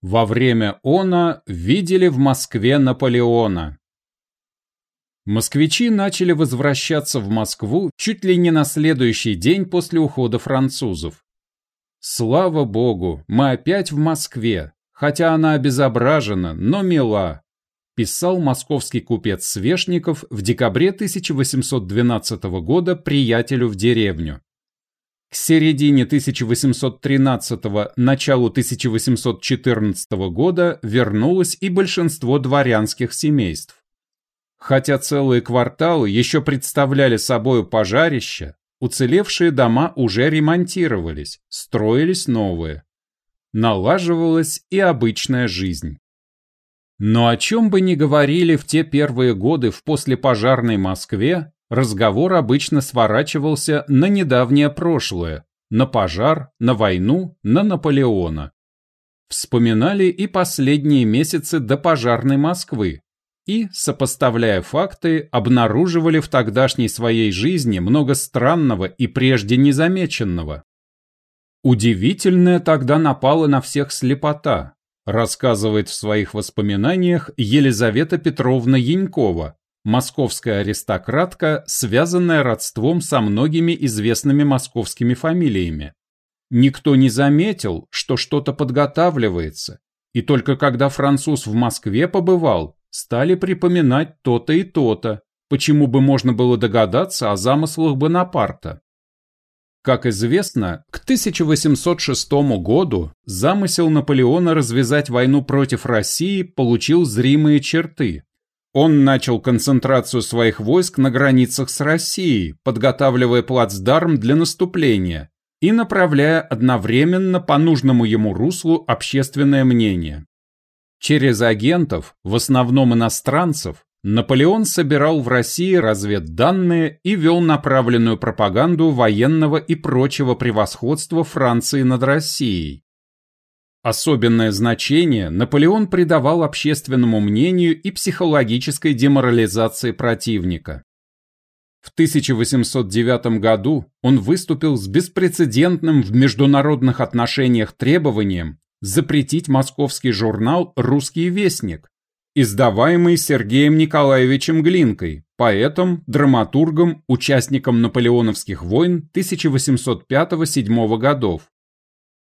Во время она видели в Москве Наполеона. Москвичи начали возвращаться в Москву чуть ли не на следующий день после ухода французов. Слава богу, мы опять в Москве, хотя она обезображена, но мила, писал московский купец Свешников в декабре 1812 года приятелю в деревню. К середине 1813 началу 1814 года вернулось и большинство дворянских семейств. Хотя целые кварталы еще представляли собою пожарища, уцелевшие дома уже ремонтировались, строились новые. Налаживалась и обычная жизнь. Но о чем бы ни говорили в те первые годы в послепожарной Москве, разговор обычно сворачивался на недавнее прошлое, на пожар, на войну, на Наполеона. Вспоминали и последние месяцы до пожарной Москвы, и, сопоставляя факты, обнаруживали в тогдашней своей жизни много странного и прежде незамеченного. Удивительная тогда напала на всех слепота, рассказывает в своих воспоминаниях Елизавета Петровна Янькова, московская аристократка, связанная родством со многими известными московскими фамилиями. Никто не заметил, что что-то подготавливается, и только когда француз в Москве побывал, стали припоминать то-то и то-то, почему бы можно было догадаться о замыслах Бонапарта. Как известно, к 1806 году замысел Наполеона развязать войну против России получил зримые черты. Он начал концентрацию своих войск на границах с Россией, подготавливая плацдарм для наступления и направляя одновременно по нужному ему руслу общественное мнение. Через агентов, в основном иностранцев, Наполеон собирал в России разведданные и вел направленную пропаганду военного и прочего превосходства Франции над Россией. Особенное значение Наполеон придавал общественному мнению и психологической деморализации противника. В 1809 году он выступил с беспрецедентным в международных отношениях требованием запретить московский журнал «Русский вестник», издаваемый Сергеем Николаевичем Глинкой, поэтом, драматургом, участником наполеоновских войн 1805-1807 годов.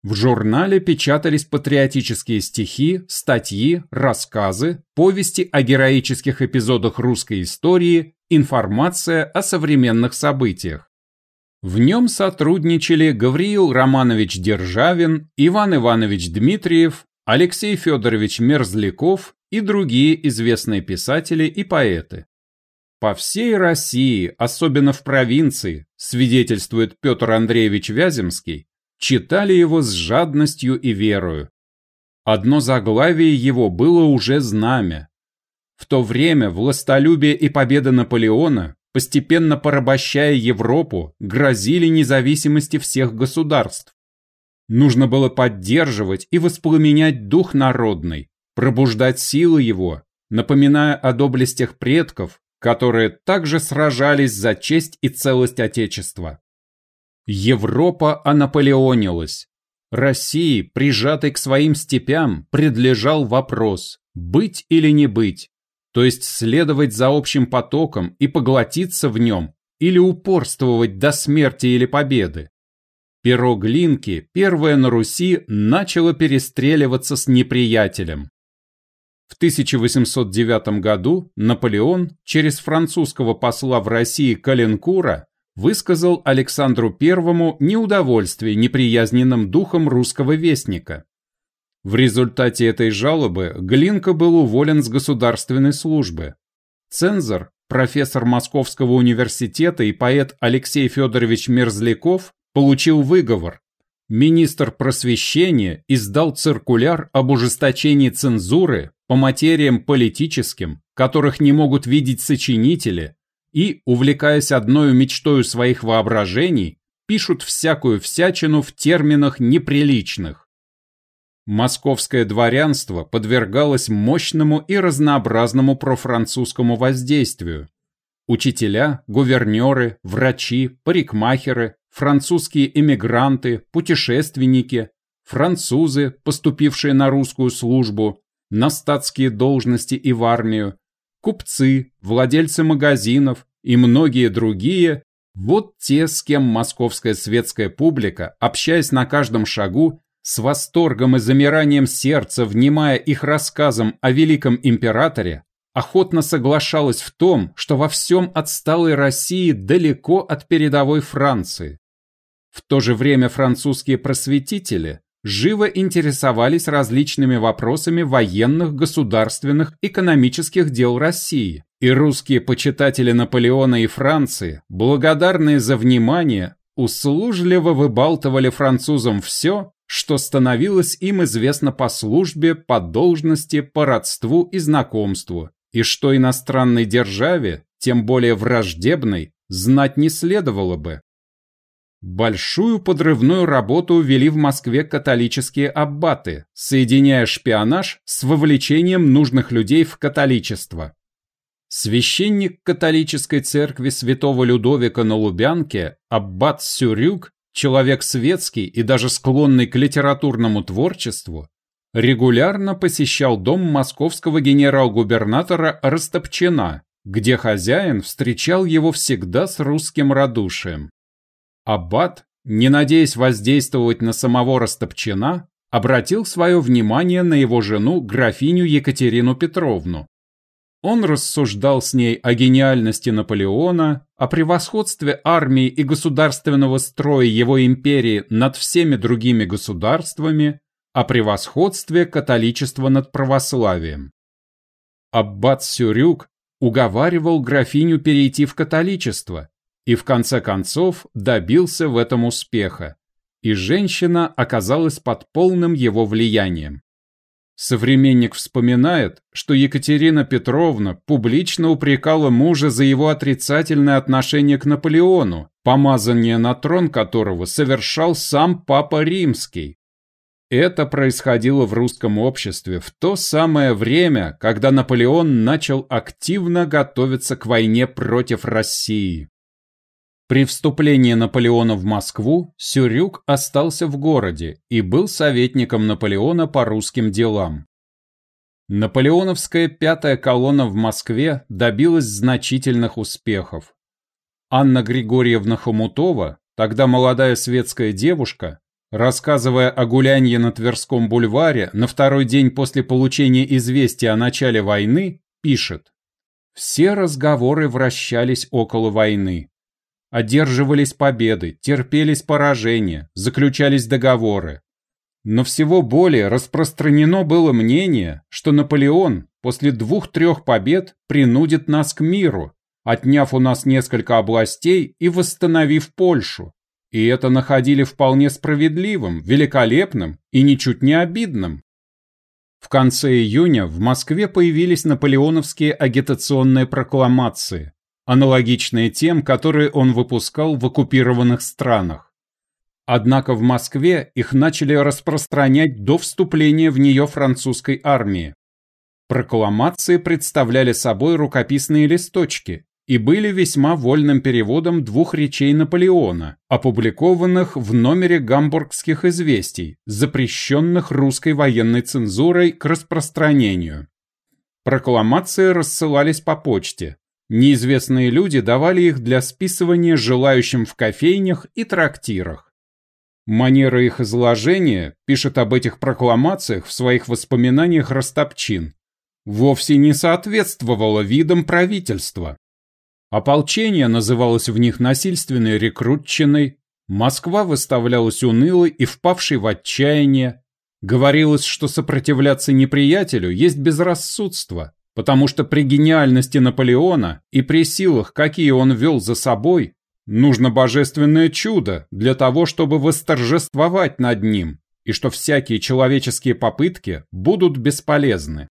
В журнале печатались патриотические стихи, статьи, рассказы, повести о героических эпизодах русской истории, информация о современных событиях. В нем сотрудничали Гавриил Романович Державин, Иван Иванович Дмитриев, Алексей Федорович Мерзляков и другие известные писатели и поэты. По всей России, особенно в провинции, свидетельствует Петр Андреевич Вяземский, читали его с жадностью и верою. Одно заглавие его было уже знамя. В то время властолюбие и победа Наполеона, постепенно порабощая Европу, грозили независимости всех государств. Нужно было поддерживать и воспламенять дух народный, пробуждать силы его, напоминая о доблестях предков, которые также сражались за честь и целость Отечества. Европа онаполеонилась. России, прижатой к своим степям, предлежал вопрос, быть или не быть, то есть следовать за общим потоком и поглотиться в нем, или упорствовать до смерти или победы. Перо Глинки, первое на Руси, начало перестреливаться с неприятелем. В 1809 году Наполеон через французского посла в России Каленкура высказал Александру I неудовольствие неприязненным духом русского вестника. В результате этой жалобы Глинка был уволен с государственной службы. Цензор, профессор Московского университета и поэт Алексей Федорович Мерзляков получил выговор. Министр просвещения издал циркуляр об ужесточении цензуры по материям политическим, которых не могут видеть сочинители, и, увлекаясь одной мечтою своих воображений, пишут всякую всячину в терминах неприличных. Московское дворянство подвергалось мощному и разнообразному профранцузскому воздействию. Учителя, гувернеры, врачи, парикмахеры, французские эмигранты, путешественники французы, поступившие на русскую службу, на статские должности и в армию, купцы, владельцы магазинов и многие другие – вот те, с кем московская светская публика, общаясь на каждом шагу, с восторгом и замиранием сердца, внимая их рассказам о великом императоре, охотно соглашалась в том, что во всем отсталой России далеко от передовой Франции. В то же время французские просветители живо интересовались различными вопросами военных, государственных, экономических дел России, и русские почитатели Наполеона и Франции, благодарные за внимание, услужливо выбалтывали французам все, что становилось им известно по службе, по должности, по родству и знакомству, и что иностранной державе, тем более враждебной, знать не следовало бы. Большую подрывную работу вели в Москве католические аббаты, соединяя шпионаж с вовлечением нужных людей в католичество. Священник католической церкви святого Людовика на Лубянке, аббат Сюрюк, человек светский и даже склонный к литературному творчеству, регулярно посещал дом московского генерал-губернатора Растопчина, где хозяин встречал его всегда с русским радушием. Аббат, не надеясь воздействовать на самого Растопчина, обратил свое внимание на его жену, графиню Екатерину Петровну. Он рассуждал с ней о гениальности Наполеона, о превосходстве армии и государственного строя его империи над всеми другими государствами, о превосходстве католичества над православием. Аббат Сюрюк уговаривал графиню перейти в католичество, и в конце концов добился в этом успеха, и женщина оказалась под полным его влиянием. Современник вспоминает, что Екатерина Петровна публично упрекала мужа за его отрицательное отношение к Наполеону, помазание на трон которого совершал сам Папа Римский. Это происходило в русском обществе в то самое время, когда Наполеон начал активно готовиться к войне против России. При вступлении Наполеона в Москву Сюрюк остался в городе и был советником Наполеона по русским делам. Наполеоновская пятая колонна в Москве добилась значительных успехов. Анна Григорьевна Хомутова, тогда молодая светская девушка, рассказывая о гулянье на Тверском бульваре на второй день после получения известия о начале войны, пишет «Все разговоры вращались около войны. Одерживались победы, терпелись поражения, заключались договоры. Но всего более распространено было мнение, что Наполеон после двух-трех побед принудит нас к миру, отняв у нас несколько областей и восстановив Польшу. И это находили вполне справедливым, великолепным и ничуть не обидным. В конце июня в Москве появились наполеоновские агитационные прокламации, аналогичные тем, которые он выпускал в оккупированных странах. Однако в Москве их начали распространять до вступления в нее французской армии. Прокламации представляли собой рукописные листочки и были весьма вольным переводом двух речей Наполеона, опубликованных в номере гамбургских известий, запрещенных русской военной цензурой к распространению. Прокламации рассылались по почте, Неизвестные люди давали их для списывания желающим в кофейнях и трактирах. Манера их изложения, пишет об этих прокламациях в своих воспоминаниях Растопчин, вовсе не соответствовала видам правительства. Ополчение называлось в них насильственной рекрутчиной, Москва выставлялась унылой и впавшей в отчаяние, говорилось, что сопротивляться неприятелю есть безрассудство, потому что при гениальности Наполеона и при силах, какие он вел за собой, нужно божественное чудо для того, чтобы восторжествовать над ним, и что всякие человеческие попытки будут бесполезны.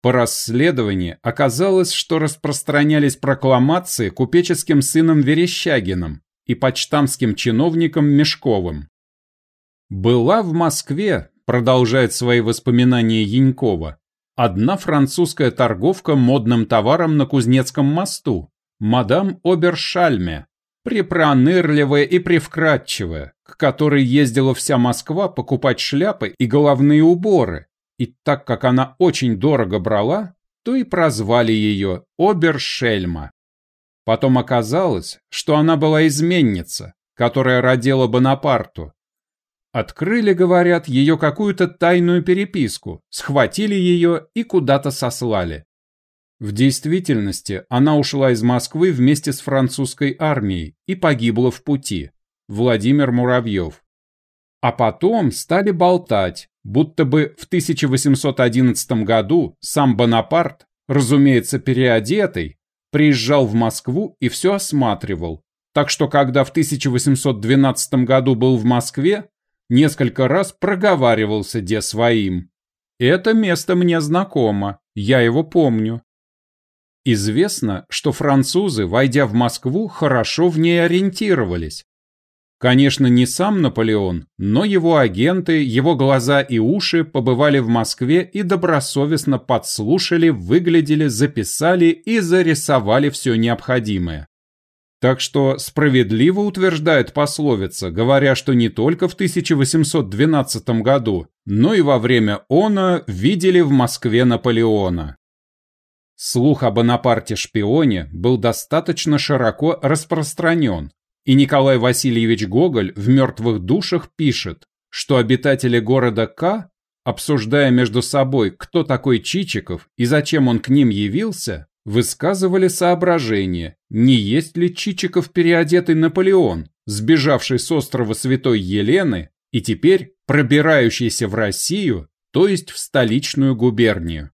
По расследованию оказалось, что распространялись прокламации купеческим сыном Верещагиным и почтамским чиновником Мешковым. «Была в Москве», продолжает свои воспоминания Янькова, Одна французская торговка модным товаром на Кузнецком мосту, мадам Обершальме, препронырливая и привкрадчивая, к которой ездила вся Москва покупать шляпы и головные уборы, и так как она очень дорого брала, то и прозвали ее Обершельма. Потом оказалось, что она была изменница, которая родила Бонапарту. Открыли, говорят, ее какую-то тайную переписку, схватили ее и куда-то сослали. В действительности она ушла из Москвы вместе с французской армией и погибла в пути. Владимир Муравьев. А потом стали болтать, будто бы в 1811 году сам Бонапарт, разумеется, переодетый, приезжал в Москву и все осматривал. Так что когда в 1812 году был в Москве, несколько раз проговаривался де своим. Это место мне знакомо, я его помню. Известно, что французы, войдя в Москву, хорошо в ней ориентировались. Конечно, не сам Наполеон, но его агенты, его глаза и уши побывали в Москве и добросовестно подслушали, выглядели, записали и зарисовали все необходимое. Так что справедливо утверждает пословица, говоря, что не только в 1812 году, но и во время она видели в Москве Наполеона. Слух о Бонапарте-шпионе был достаточно широко распространен, и Николай Васильевич Гоголь в «Мертвых душах» пишет, что обитатели города К, обсуждая между собой, кто такой Чичиков и зачем он к ним явился, высказывали соображение, не есть ли Чичиков переодетый Наполеон, сбежавший с острова Святой Елены и теперь пробирающийся в Россию, то есть в столичную губернию.